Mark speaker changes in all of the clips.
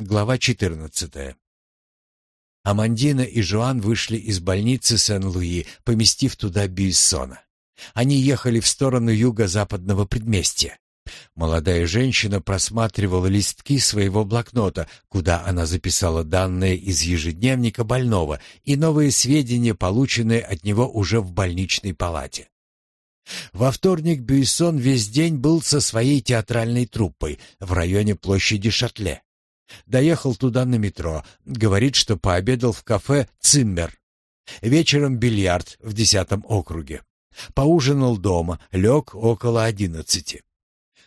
Speaker 1: Глава 14. Амандина и Жуан вышли из больницы Сен-Луи, поместив туда Бюйссона. Они ехали в сторону юго-западного предместья. Молодая женщина просматривала листки своего блокнота, куда она записала данные из ежедневника больного и новые сведения, полученные от него уже в больничной палате. Во вторник Бюйсон весь день был со своей театральной труппой в районе площади Шатле. Доехал туда на метро, говорит, что пообедал в кафе «Циммер». Вечером бильярд в десятом округе. Поужинал дома, лег около одиннадцати.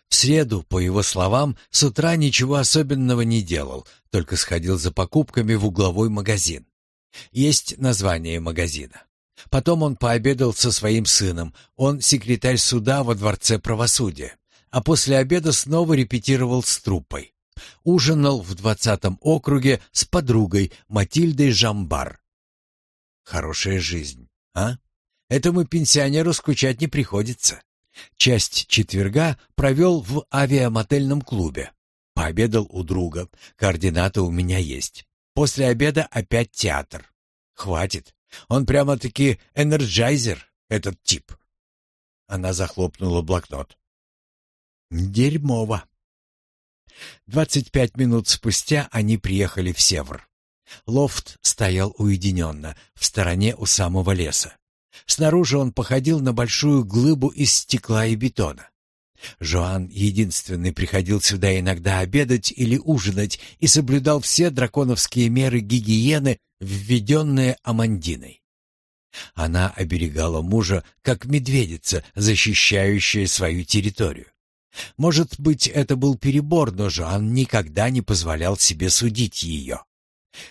Speaker 1: В среду, по его словам, с утра ничего особенного не делал, только сходил за покупками в угловой магазин. Есть название магазина. Потом он пообедал со своим сыном, он секретарь суда во Дворце правосудия, а после обеда снова репетировал с труппой. Ужинал в двадцатом округе с подругой Матильдой Жамбар. Хорошая жизнь, а? Этому пенсионеру скучать не приходится. Часть четверга провел в авиамотельном клубе. Пообедал у друга. Координаты у меня есть. После обеда опять театр. Хватит. Он прямо-таки энерджайзер, этот тип. Она захлопнула блокнот. Дерьмово. Двадцать пять минут спустя они приехали в Севр. Лофт стоял уединенно, в стороне у самого леса. Снаружи он походил на большую глыбу из стекла и бетона. Жоан единственный приходил сюда иногда обедать или ужинать и соблюдал все драконовские меры гигиены, введенные Амандиной. Она оберегала мужа, как медведица, защищающая свою территорию. Может быть, это был перебор, но Жоан никогда не позволял себе судить ее.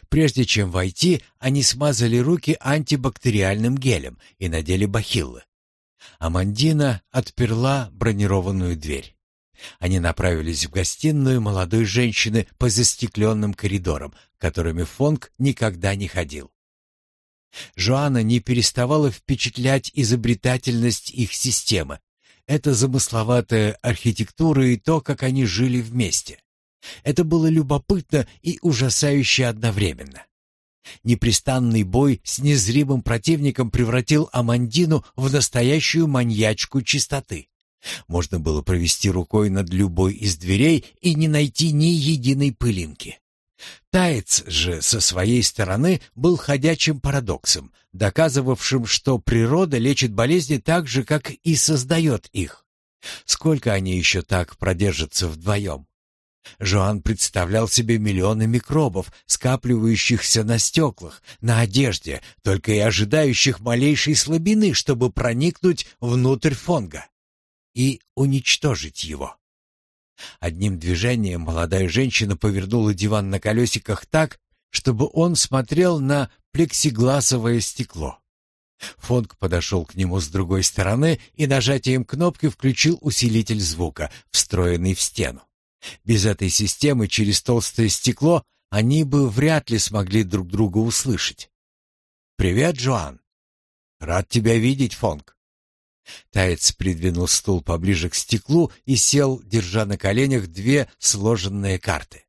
Speaker 1: Прежде чем войти, они смазали руки антибактериальным гелем и надели бахиллы. Амандина отперла бронированную дверь. Они направились в гостиную молодой женщины по застекленным коридорам, которыми Фонг никогда не ходил. Жоанна не переставала впечатлять изобретательность их системы. Это замысловатая архитектура и то, как они жили вместе. Это было любопытно и ужасающе одновременно. Непрестанный бой с незримым противником превратил Амандину в настоящую маньячку чистоты. Можно было провести рукой над любой из дверей и не найти ни единой пылинки. Таец же со своей стороны был ходячим парадоксом, доказывавшим, что природа лечит болезни так же, как и создает их. Сколько они еще так продержатся вдвоем? Жоан представлял себе миллионы микробов, скапливающихся на стеклах, на одежде, только и ожидающих малейшей слабины, чтобы проникнуть внутрь фонга и уничтожить его. Одним движением молодая женщина повернула диван на колесиках так, чтобы он смотрел на плексигласовое стекло. Фонг подошел к нему с другой стороны и нажатием кнопки включил усилитель звука, встроенный в стену. Без этой системы через толстое стекло они бы вряд ли смогли друг друга услышать. «Привет, Джоан!» «Рад тебя видеть, Фонг!» Таец придвинул стул поближе к стеклу и сел, держа на коленях две сложенные карты.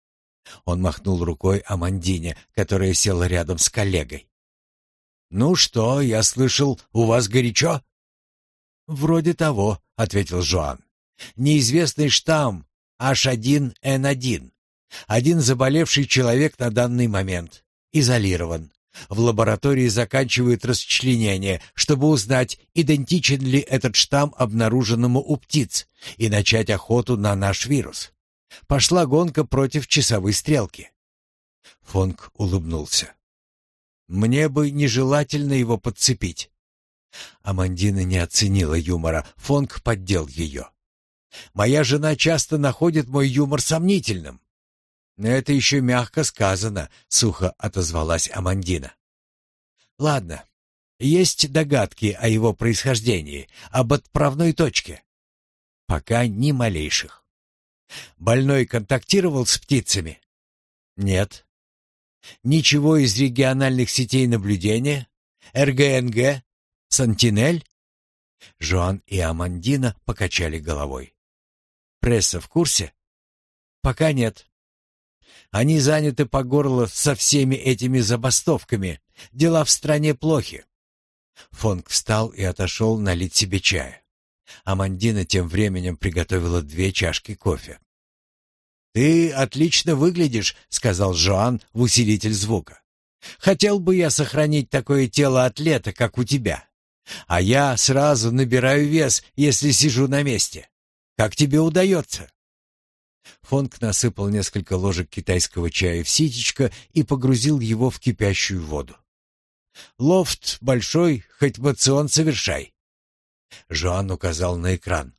Speaker 1: Он махнул рукой Амандине, которая села рядом с коллегой. «Ну что, я слышал, у вас горячо?» «Вроде того», — ответил Жоан. «Неизвестный штамм, H1N1. Один заболевший человек на данный момент. Изолирован. В лаборатории заканчивают расчленение, чтобы узнать, идентичен ли этот штамм обнаруженному у птиц, и начать охоту на наш вирус. Пошла гонка против часовой стрелки. Фонг улыбнулся. Мне бы нежелательно его подцепить. Амандина не оценила юмора, Фонг поддел ее. Моя жена часто находит мой юмор сомнительным. Это еще мягко сказано, сухо отозвалась Амандина. Ладно. Есть догадки о его происхождении, об отправной точке? Пока ни малейших. Больной контактировал с птицами? Нет. Ничего из региональных сетей наблюдения? РГНГ? Сантинель? Жоан и Амандина покачали головой. Пресса в курсе? Пока нет. Они заняты по горло со всеми этими забастовками. Дела в стране плохи. Фонг встал и отошел налить себе чая. Амандина тем временем приготовила две чашки кофе. «Ты отлично выглядишь», — сказал Жоан в усилитель звука. «Хотел бы я сохранить такое тело атлета, как у тебя. А я сразу набираю вес, если сижу на месте. Как тебе удается?» Фонг насыпал несколько ложек китайского чая в ситечко и погрузил его в кипящую воду. «Лофт большой, хоть мацион совершай». Жоан указал на экран.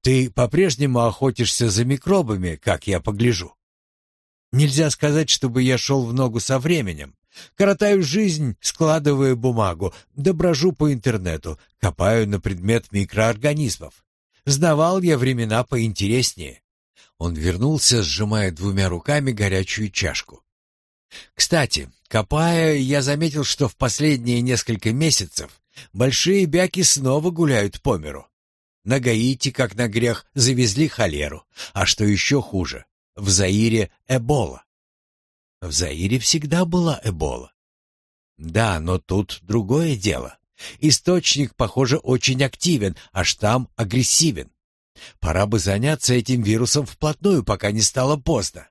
Speaker 1: «Ты по-прежнему охотишься за микробами, как я погляжу?» «Нельзя сказать, чтобы я шел в ногу со временем. Коротаю жизнь, складывая бумагу, доброжу по интернету, копаю на предмет микроорганизмов. Знавал я времена поинтереснее. Он вернулся, сжимая двумя руками горячую чашку. Кстати, копая, я заметил, что в последние несколько месяцев большие бяки снова гуляют по миру. На Гаити, как на грех, завезли холеру, а что еще хуже, в Заире эбола. В Заире всегда была эбола. Да, но тут другое дело. Источник, похоже, очень активен, а штамм агрессивен. Пора бы заняться этим вирусом вплотную, пока не стало поздно.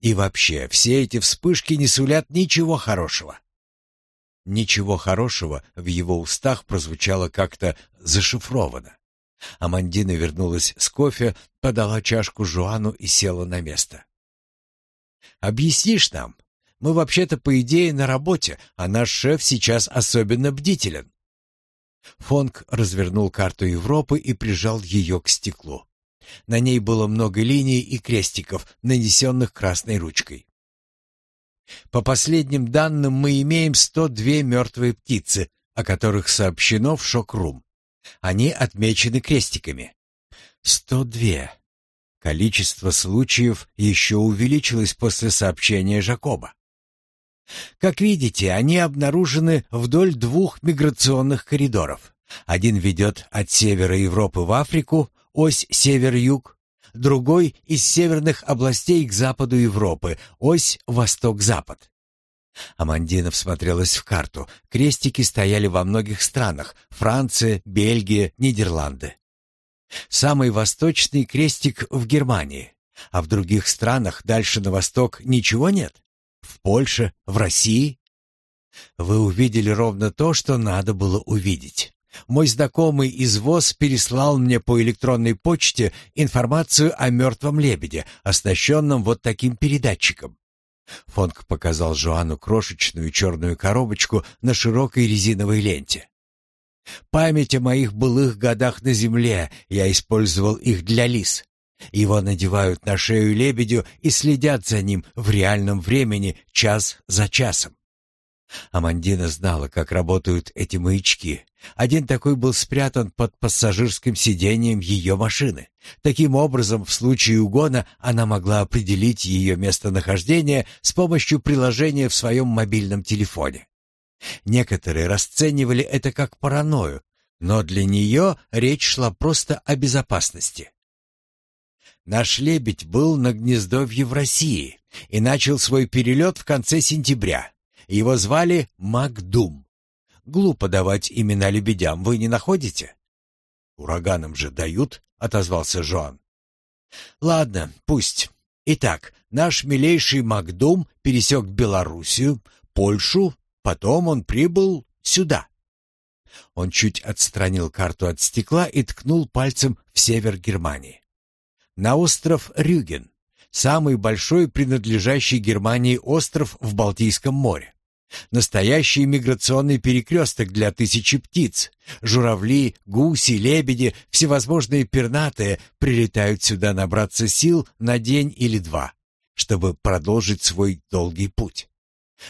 Speaker 1: И вообще, все эти вспышки не сулят ничего хорошего. Ничего хорошего в его устах прозвучало как-то зашифровано. Амандина вернулась с кофе, подала чашку Жуану и села на место. «Объяснишь нам? Мы вообще-то, по идее, на работе, а наш шеф сейчас особенно бдителен. Фонг развернул карту Европы и прижал ее к стеклу. На ней было много линий и крестиков, нанесенных красной ручкой. По последним данным мы имеем 102 мертвые птицы, о которых сообщено в шок-рум. Они отмечены крестиками. 102. Количество случаев еще увеличилось после сообщения Жакоба. Как видите, они обнаружены вдоль двух миграционных коридоров. Один ведет от севера Европы в Африку, ось север-юг, другой из северных областей к западу Европы, ось восток-запад. Амандина всмотрелась в карту. Крестики стояли во многих странах: Франция, Бельгия, Нидерланды. Самый восточный крестик в Германии, а в других странах дальше на восток ничего нет. В Польше? В России? Вы увидели ровно то, что надо было увидеть. Мой знакомый из ВОЗ переслал мне по электронной почте информацию о мертвом лебеде, оснащенном вот таким передатчиком. Фонг показал Жоану крошечную черную коробочку на широкой резиновой ленте. Память о моих былых годах на земле, я использовал их для лис. Его надевают на шею лебедю и следят за ним в реальном времени час за часом. Амандина знала, как работают эти маячки. Один такой был спрятан под пассажирским сиденьем ее машины. Таким образом, в случае угона она могла определить ее местонахождение с помощью приложения в своем мобильном телефоне. Некоторые расценивали это как паранойю, но для нее речь шла просто о безопасности. Наш лебедь был на гнездовье в России и начал свой перелет в конце сентября. Его звали Макдум. Глупо давать имена лебедям, вы не находите? Ураганам же дают, отозвался Жоан. Ладно, пусть. Итак, наш милейший Макдум пересек Белоруссию, Польшу, потом он прибыл сюда. Он чуть отстранил карту от стекла и ткнул пальцем в север Германии на остров Рюген, самый большой принадлежащий Германии остров в Балтийском море. Настоящий миграционный перекресток для тысячи птиц. Журавли, гуси, лебеди, всевозможные пернатые прилетают сюда набраться сил на день или два, чтобы продолжить свой долгий путь.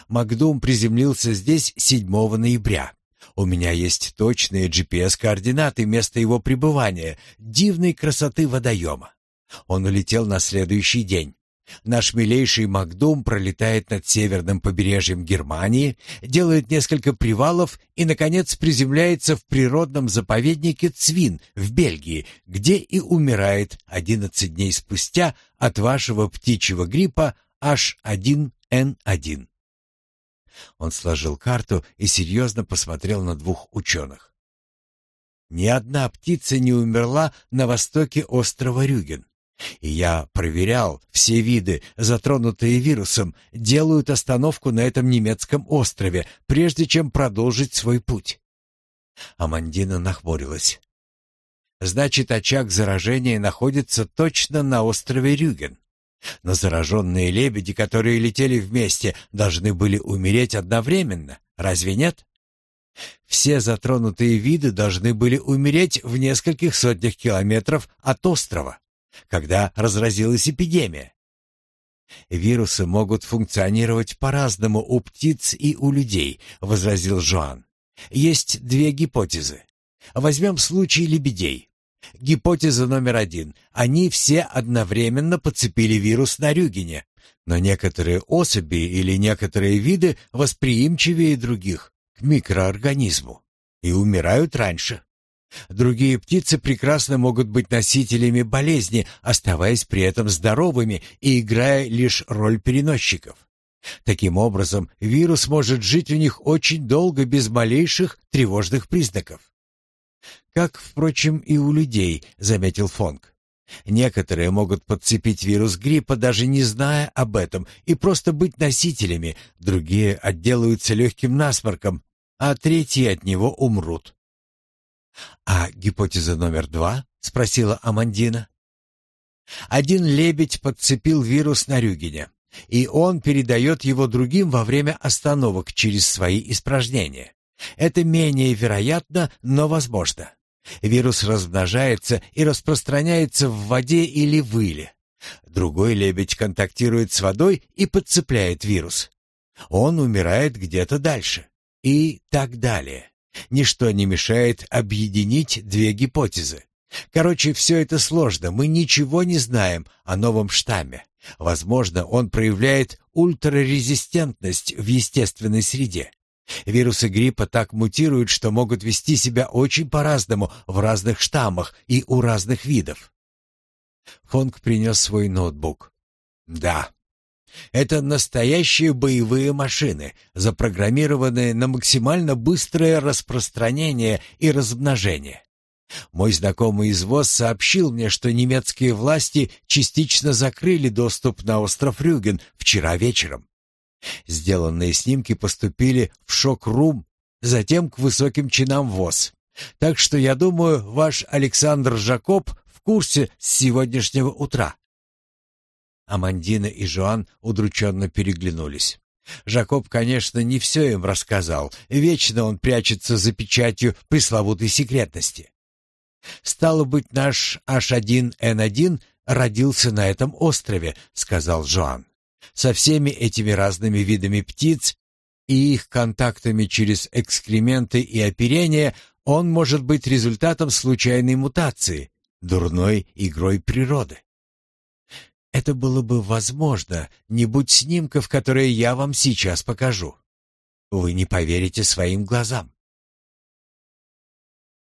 Speaker 1: Макдум приземлился здесь 7 ноября. У меня есть точные GPS-координаты места его пребывания, дивной красоты водоема. Он улетел на следующий день. Наш милейший Макдум пролетает над северным побережьем Германии, делает несколько привалов и, наконец, приземляется в природном заповеднике Цвин в Бельгии, где и умирает 11 дней спустя от вашего птичьего гриппа H1N1. Он сложил карту и серьезно посмотрел на двух ученых. Ни одна птица не умерла на востоке острова Рюген. И я проверял, все виды, затронутые вирусом, делают остановку на этом немецком острове, прежде чем продолжить свой путь. Амандина нахмурилась. Значит, очаг заражения находится точно на острове Рюген. Но зараженные лебеди, которые летели вместе, должны были умереть одновременно, разве нет? Все затронутые виды должны были умереть в нескольких сотнях километров от острова когда разразилась эпидемия. Вирусы могут функционировать по-разному у птиц и у людей, возразил Жоан. Есть две гипотезы. Возьмем случай лебедей. Гипотеза номер один. Они все одновременно подцепили вирус на Рюгене, но некоторые особи или некоторые виды восприимчивее других к микроорганизму и умирают раньше. Другие птицы прекрасно могут быть носителями болезни, оставаясь при этом здоровыми и играя лишь роль переносчиков. Таким образом, вирус может жить у них очень долго без малейших тревожных признаков. Как, впрочем, и у людей, заметил Фонг. Некоторые могут подцепить вирус гриппа, даже не зная об этом, и просто быть носителями, другие отделаются легким насморком, а третьи от него умрут. «А гипотеза номер два?» — спросила Амандина. «Один лебедь подцепил вирус на Рюгене, и он передает его другим во время остановок через свои испражнения. Это менее вероятно, но возможно. Вирус размножается и распространяется в воде или выле. Другой лебедь контактирует с водой и подцепляет вирус. Он умирает где-то дальше. И так далее. Ничто не мешает объединить две гипотезы. Короче, все это сложно, мы ничего не знаем о новом штамме. Возможно, он проявляет ультрарезистентность в естественной среде. Вирусы гриппа так мутируют, что могут вести себя очень по-разному в разных штаммах и у разных видов. Фонг принес свой ноутбук. Да, это настоящие боевые машины, запрограммированные на максимально быстрое распространение и размножение. Мой знакомый из ВОЗ сообщил мне, что немецкие власти частично закрыли доступ на остров Рюген вчера вечером. Сделанные снимки поступили в шок-рум, затем к высоким чинам ВОЗ. Так что я думаю, ваш Александр Жакоб в курсе с сегодняшнего утра. Амандина и Жоан удрученно переглянулись. Жакоб, конечно, не все им рассказал. Вечно он прячется за печатью пресловутой секретности. «Стало быть, наш H1N1 родился на этом острове», — сказал Жоан. «Со всеми этими разными видами птиц и их контактами через экскременты и оперение он может быть результатом случайной мутации, дурной игрой природы. Это было бы возможно, не будь снимков, которые я вам сейчас покажу. Вы не поверите своим глазам.